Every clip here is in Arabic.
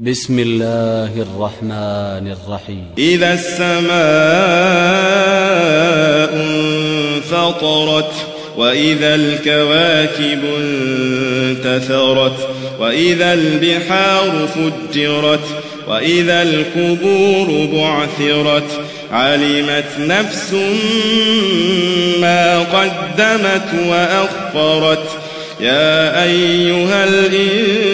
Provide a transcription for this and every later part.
بسم الله الرحمن الرحيم. إذا السماء انفطرت وإذا الكواكب انتثرت وإذا البحار فجرت وإذا القبور بعثرت علمت نفس ما قدمت وأخفرت يا أيها الإنسان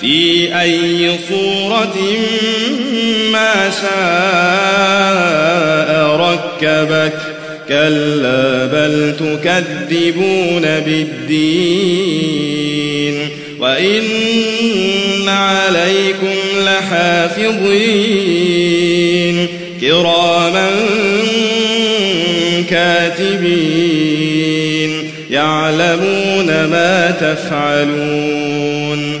في أي صورة ما شاء ركبك. كلا بل تكذبون بالدين. وإن عليكم لحافظين. كراما كاتبين. يعلمون ما تفعلون.